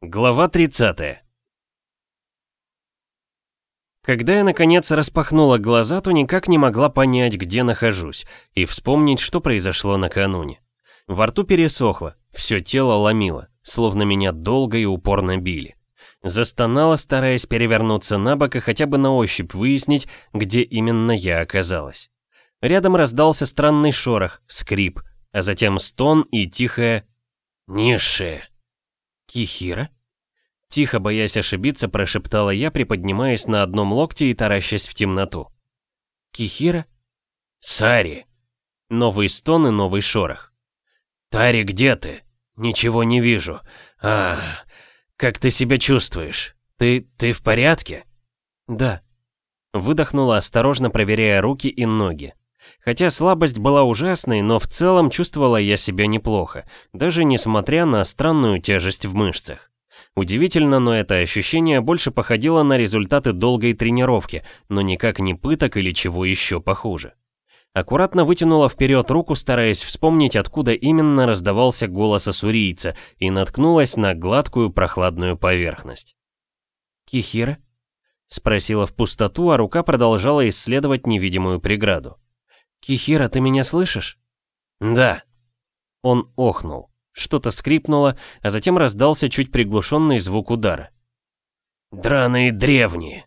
Глава 30 Когда я наконец распахнула глаза, то никак не могла понять, где нахожусь, и вспомнить, что произошло накануне. Во рту пересохло, все тело ломило, словно меня долго и упорно били. Застонала, стараясь перевернуться на бок и хотя бы на ощупь выяснить, где именно я оказалась. Рядом раздался странный шорох, скрип, а затем стон и тихое «Низшее». «Кихира?» Тихо, боясь ошибиться, прошептала я, приподнимаясь на одном локте и таращась в темноту. «Кихира?» «Сари!» Новый стон и новый шорох. «Тари, где ты? Ничего не вижу. А, как ты себя чувствуешь? Ты... ты в порядке?» «Да». Выдохнула, осторожно проверяя руки и ноги. Хотя слабость была ужасной, но в целом чувствовала я себя неплохо, даже несмотря на странную тяжесть в мышцах. Удивительно, но это ощущение больше походило на результаты долгой тренировки, но никак не пыток или чего еще похуже. Аккуратно вытянула вперед руку, стараясь вспомнить, откуда именно раздавался голос ассурийца, и наткнулась на гладкую прохладную поверхность. «Кихира?» — спросила в пустоту, а рука продолжала исследовать невидимую преграду. «Кихира, ты меня слышишь?» «Да». Он охнул. Что-то скрипнуло, а затем раздался чуть приглушенный звук удара. «Драные древние!»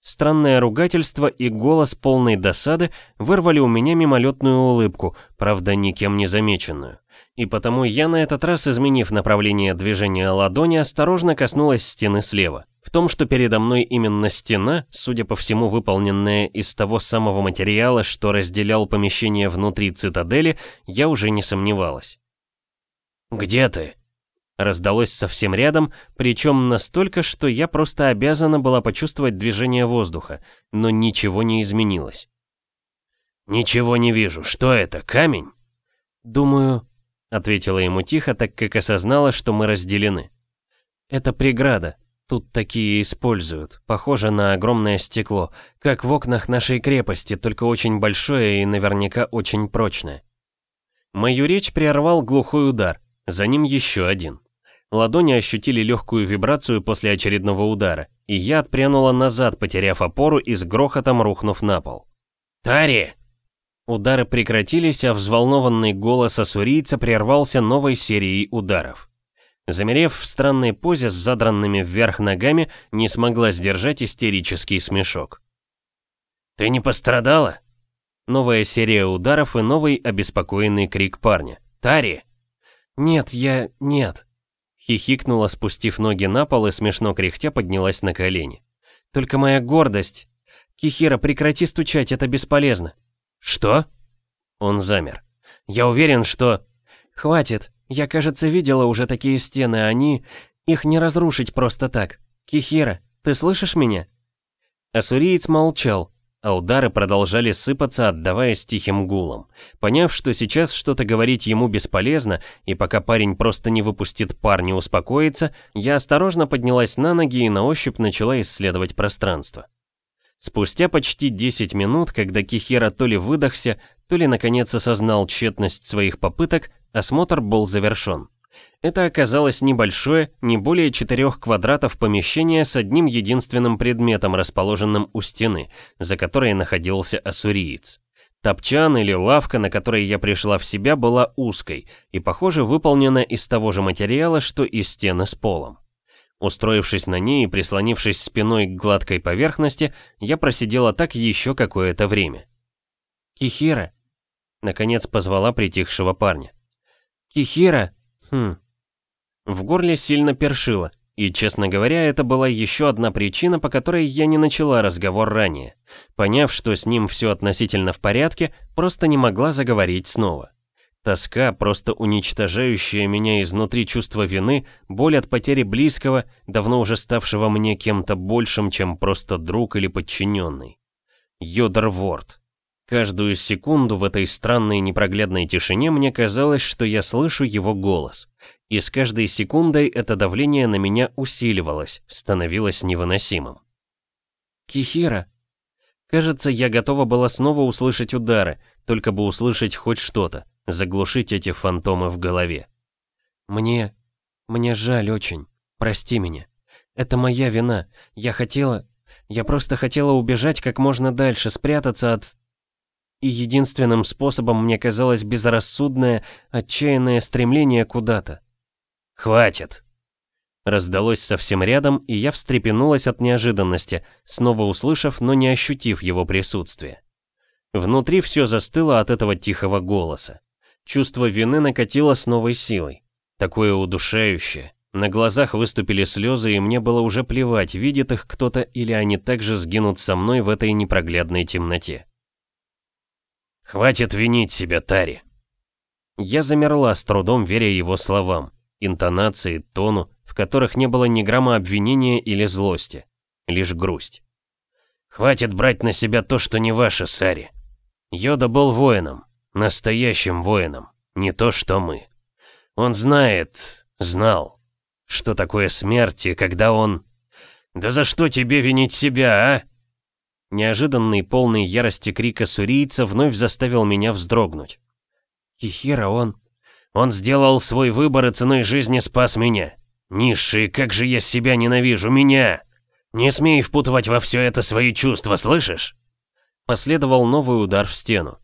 Странное ругательство и голос полной досады вырвали у меня мимолетную улыбку, правда, никем не замеченную. И потому я на этот раз, изменив направление движения ладони, осторожно коснулась стены слева. В том, что передо мной именно стена, судя по всему выполненная из того самого материала, что разделял помещение внутри цитадели, я уже не сомневалась. «Где ты?» Раздалось совсем рядом, причем настолько, что я просто обязана была почувствовать движение воздуха, но ничего не изменилось. «Ничего не вижу. Что это, камень?» «Думаю...» — ответила ему тихо, так как осознала, что мы разделены. «Это преграда. Тут такие используют. Похоже на огромное стекло, как в окнах нашей крепости, только очень большое и наверняка очень прочное. Мою речь прервал глухой удар, за ним еще один. Ладони ощутили легкую вибрацию после очередного удара, и я отпрянула назад, потеряв опору и с грохотом рухнув на пол. «Тари!» Удары прекратились, а взволнованный голос ассурийца прервался новой серией ударов. Замерев в странной позе с задранными вверх ногами, не смогла сдержать истерический смешок. «Ты не пострадала?» Новая серия ударов и новый обеспокоенный крик парня. «Тари!» «Нет, я... нет!» Хихикнула, спустив ноги на пол и смешно кряхтя поднялась на колени. «Только моя гордость...» «Кихира, прекрати стучать, это бесполезно!» «Что?» Он замер. «Я уверен, что...» «Хватит, я, кажется, видела уже такие стены, они... Их не разрушить просто так. Кихира, ты слышишь меня?» Ассуриец молчал, а удары продолжали сыпаться, отдаваясь тихим гулом. Поняв, что сейчас что-то говорить ему бесполезно, и пока парень просто не выпустит пар, не успокоится, я осторожно поднялась на ноги и на ощупь начала исследовать пространство. Спустя почти 10 минут, когда Кихира то ли выдохся, то ли наконец осознал тщетность своих попыток, осмотр был завершен. Это оказалось небольшое, не более 4 квадратов помещение с одним единственным предметом, расположенным у стены, за которой находился ассуриец. Топчан или лавка, на которой я пришла в себя, была узкой и, похоже, выполнена из того же материала, что и стены с полом. Устроившись на ней и прислонившись спиной к гладкой поверхности, я просидела так еще какое-то время. «Кихира!» — наконец позвала притихшего парня. «Кихира!» Хм. В горле сильно першило, и, честно говоря, это была еще одна причина, по которой я не начала разговор ранее. Поняв, что с ним все относительно в порядке, просто не могла заговорить снова. Тоска, просто уничтожающая меня изнутри чувство вины, боль от потери близкого, давно уже ставшего мне кем-то большим, чем просто друг или подчиненный. Йодер. Каждую секунду в этой странной непроглядной тишине мне казалось, что я слышу его голос. И с каждой секундой это давление на меня усиливалось, становилось невыносимым. «Кихира!» Кажется, я готова была снова услышать удары, только бы услышать хоть что-то заглушить эти фантомы в голове. Мне... мне жаль очень. Прости меня. Это моя вина. Я хотела... Я просто хотела убежать как можно дальше, спрятаться от... И единственным способом мне казалось безрассудное, отчаянное стремление куда-то. «Хватит!» Раздалось совсем рядом, и я встрепенулась от неожиданности, снова услышав, но не ощутив его присутствие. Внутри все застыло от этого тихого голоса. Чувство вины накатило с новой силой. Такое удушающее. На глазах выступили слезы, и мне было уже плевать, видит их кто-то или они также сгинут со мной в этой непроглядной темноте. «Хватит винить себя, Тари!» Я замерла, с трудом веря его словам, интонации, тону, в которых не было ни грамма обвинения или злости, лишь грусть. «Хватит брать на себя то, что не ваше, Сари. Йода был воином, настоящим воином, не то, что мы. Он знает, знал, что такое смерть, и когда он... Да за что тебе винить себя, а?» Неожиданный, полный ярости крика сурийца вновь заставил меня вздрогнуть. «Кихира, он... Он сделал свой выбор и ценой жизни спас меня. Низший, как же я себя ненавижу, меня! Не смей впутывать во все это свои чувства, слышишь?» Последовал новый удар в стену.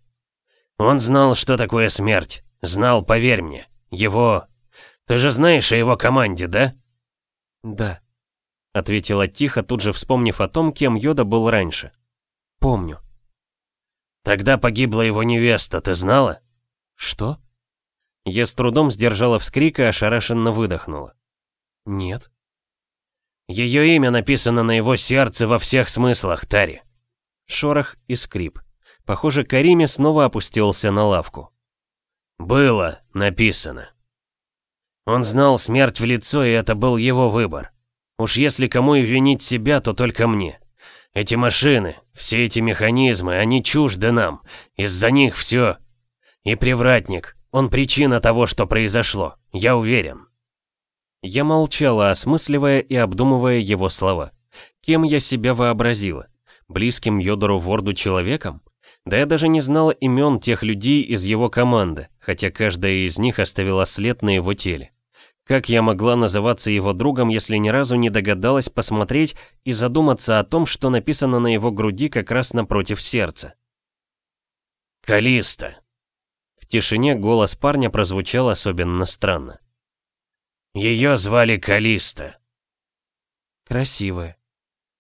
«Он знал, что такое смерть. Знал, поверь мне. Его... Ты же знаешь о его команде, да?» «Да», — ответила тихо, тут же вспомнив о том, кем Йода был раньше. «Помню». «Тогда погибла его невеста, ты знала?» «Что?» Я с трудом сдержала вскрик и ошарашенно выдохнула. «Нет». «Ее имя написано на его сердце во всех смыслах, Тари». Шорох и скрип. Похоже, Кариме снова опустился на лавку. «Было написано». Он знал смерть в лицо, и это был его выбор. Уж если кому и винить себя, то только мне. Эти машины, все эти механизмы, они чужды нам. Из-за них все. И привратник, он причина того, что произошло, я уверен. Я молчала, осмысливая и обдумывая его слова. Кем я себя вообразила? Близким Йодору Ворду человеком? Да я даже не знала имен тех людей из его команды, хотя каждая из них оставила след на его теле. Как я могла называться его другом, если ни разу не догадалась посмотреть и задуматься о том, что написано на его груди как раз напротив сердца? «Калиста!» В тишине голос парня прозвучал особенно странно. Ее звали Калиста. Красивая.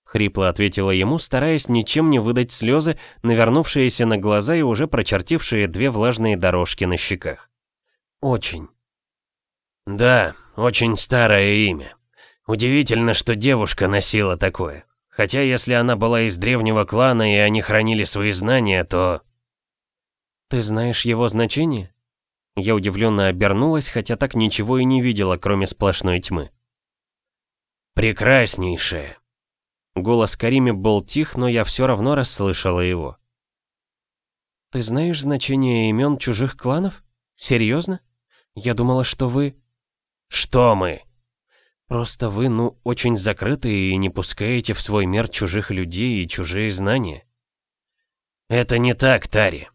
Хрипло ответила ему, стараясь ничем не выдать слезы, навернувшиеся на глаза и уже прочертившие две влажные дорожки на щеках. Очень. Да, очень старое имя. Удивительно, что девушка носила такое. Хотя если она была из древнего клана и они хранили свои знания, то... Ты знаешь его значение? Я удивленно обернулась, хотя так ничего и не видела, кроме сплошной тьмы. «Прекраснейшая!» Голос Кариме был тих, но я все равно расслышала его. «Ты знаешь значение имен чужих кланов? Серьезно? Я думала, что вы...» «Что мы?» «Просто вы, ну, очень закрыты и не пускаете в свой мир чужих людей и чужие знания». «Это не так, Тари».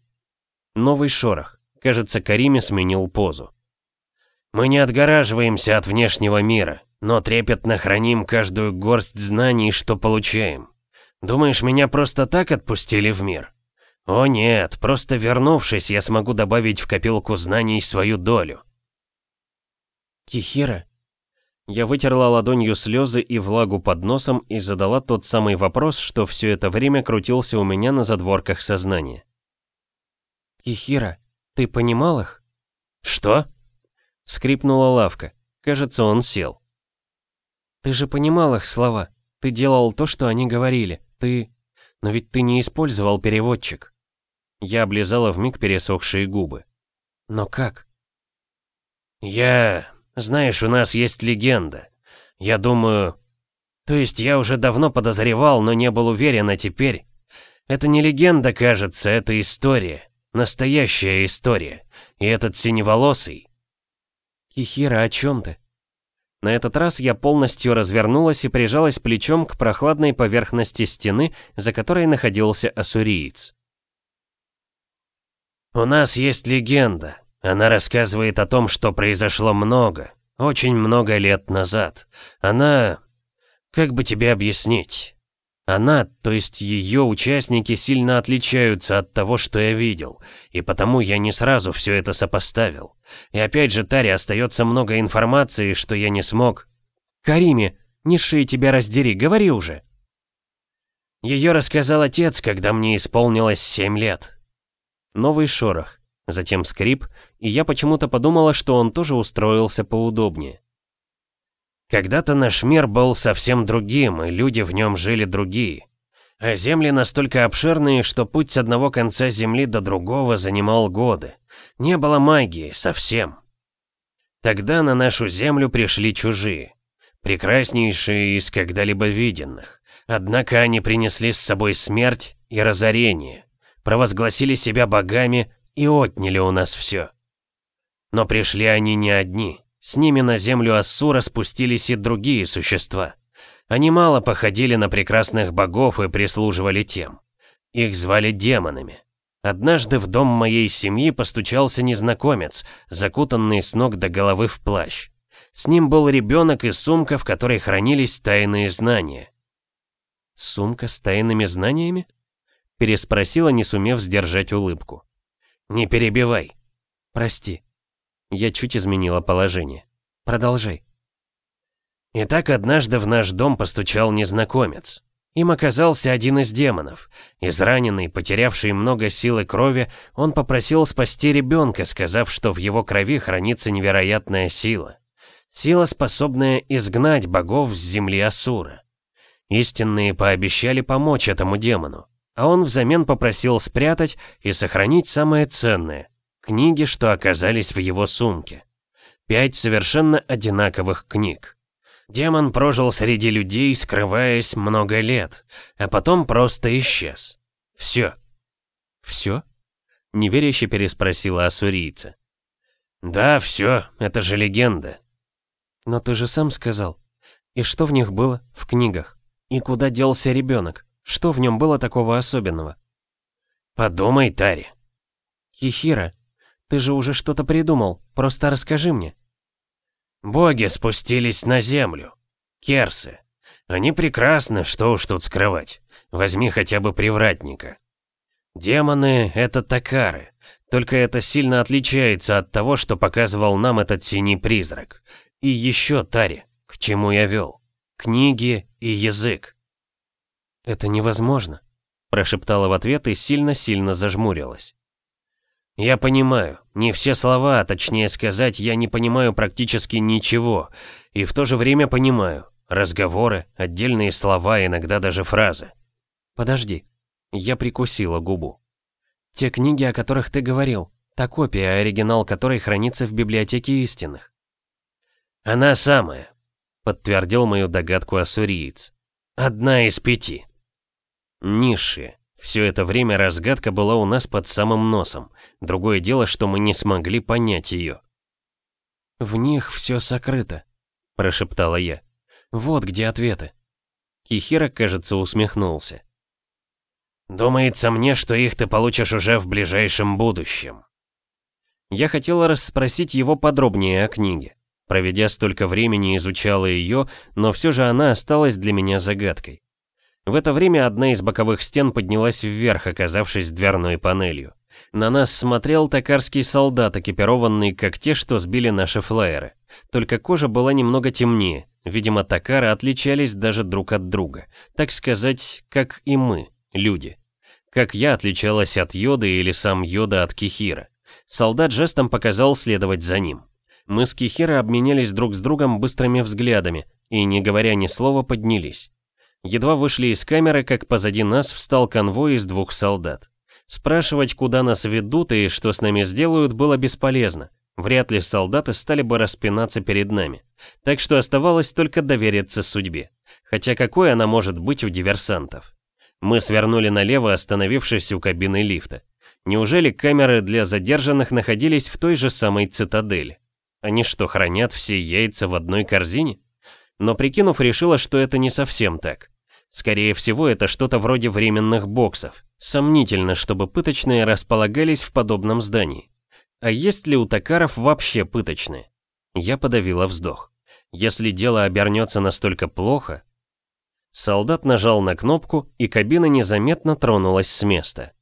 Новый шорох. Кажется, Кариме сменил позу. «Мы не отгораживаемся от внешнего мира, но трепетно храним каждую горсть знаний, что получаем. Думаешь, меня просто так отпустили в мир? О нет, просто вернувшись, я смогу добавить в копилку знаний свою долю». «Кихира?» Я вытерла ладонью слезы и влагу под носом и задала тот самый вопрос, что все это время крутился у меня на задворках сознания. «Кихира, «Ты понимал их?» «Что?» Скрипнула лавка. Кажется, он сел. «Ты же понимал их слова. Ты делал то, что они говорили. Ты... Но ведь ты не использовал переводчик». Я облизала вмиг пересохшие губы. «Но как?» «Я... Знаешь, у нас есть легенда. Я думаю... То есть я уже давно подозревал, но не был уверен, а теперь... Это не легенда, кажется, это история. Настоящая история. И этот синеволосый... Кихира, о чем ты? На этот раз я полностью развернулась и прижалась плечом к прохладной поверхности стены, за которой находился ассуриец. «У нас есть легенда. Она рассказывает о том, что произошло много, Очень много лет назад. Она... Как бы тебе объяснить? Она, то есть ее участники, сильно отличаются от того, что я видел, и потому я не сразу все это сопоставил. И опять же, Таре остается много информации, что я не смог... Кариме, низшие тебя раздери, говори уже. Ее рассказал отец, когда мне исполнилось семь лет. Новый шорох, затем скрип, и я почему-то подумала, что он тоже устроился поудобнее. Когда-то наш мир был совсем другим, и люди в нем жили другие. А земли настолько обширные, что путь с одного конца земли до другого занимал годы. Не было магии совсем. Тогда на нашу землю пришли чужие, прекраснейшие из когда-либо виденных. Однако они принесли с собой смерть и разорение, провозгласили себя богами и отняли у нас все. Но пришли они не одни. С ними на землю Ассура спустились и другие существа. Они мало походили на прекрасных богов и прислуживали тем. Их звали демонами. Однажды в дом моей семьи постучался незнакомец, закутанный с ног до головы в плащ. С ним был ребенок и сумка, в которой хранились тайные знания. «Сумка с тайными знаниями?» Переспросила, не сумев сдержать улыбку. «Не перебивай». «Прости». Я чуть изменила положение. Продолжай. Итак, однажды в наш дом постучал незнакомец. Им оказался один из демонов. Израненный, потерявший много сил и крови, он попросил спасти ребенка, сказав, что в его крови хранится невероятная сила. Сила, способная изгнать богов с земли Асура. Истинные пообещали помочь этому демону, а он взамен попросил спрятать и сохранить самое ценное Книги, что оказались в его сумке. Пять совершенно одинаковых книг. Демон прожил среди людей, скрываясь много лет, а потом просто исчез. Все. Все? Неверяще переспросила ассурийца. Да, все, это же легенда. Но ты же сам сказал. И что в них было, в книгах? И куда делся ребенок? Что в нем было такого особенного? Подумай, Тари. Кихира, ты же уже что-то придумал, просто расскажи мне. Боги спустились на землю. Керсы. Они прекрасны, что уж тут скрывать. Возьми хотя бы привратника. Демоны — это такары. Только это сильно отличается от того, что показывал нам этот синий призрак. И еще, Тари, к чему я вел. Книги и язык. «Это невозможно», — прошептала в ответ и сильно-сильно зажмурилась. Я понимаю, не все слова, а точнее сказать, я не понимаю практически ничего, и в то же время понимаю. Разговоры, отдельные слова, иногда даже фразы. Подожди. Я прикусила губу. Те книги, о которых ты говорил, та копия, оригинал которой хранится в библиотеке истинных. Она самая, подтвердил мою догадку ассуриец. Одна из пяти. Низшие. Все это время разгадка была у нас под самым носом. Другое дело, что мы не смогли понять ее. «В них все сокрыто», — прошептала я. «Вот где ответы». Кихира, кажется, усмехнулся. «Думается мне, что их ты получишь уже в ближайшем будущем». Я хотела расспросить его подробнее о книге. Проведя столько времени, изучала ее, но все же она осталась для меня загадкой. В это время одна из боковых стен поднялась вверх, оказавшись дверной панелью. На нас смотрел токарский солдат, экипированный как те, что сбили наши флайеры. Только кожа была немного темнее. Видимо, токары отличались даже друг от друга. Так сказать, как и мы, люди. Как я отличалась от Йода или сам Йода от Кихира. Солдат жестом показал следовать за ним. Мы с Кихира обменялись друг с другом быстрыми взглядами и, не говоря ни слова, поднялись. Едва вышли из камеры, как позади нас встал конвой из двух солдат. Спрашивать, куда нас ведут и что с нами сделают, было бесполезно. Вряд ли солдаты стали бы распинаться перед нами. Так что оставалось только довериться судьбе. Хотя какой она может быть у диверсантов? Мы свернули налево, остановившись у кабины лифта. Неужели камеры для задержанных находились в той же самой цитадели? Они что, хранят все яйца в одной корзине? Но прикинув, решила, что это не совсем так. Скорее всего, это что-то вроде временных боксов. Сомнительно, чтобы пыточные располагались в подобном здании. А есть ли у токаров вообще пыточные? Я подавила вздох. Если дело обернется настолько плохо... Солдат нажал на кнопку, и кабина незаметно тронулась с места.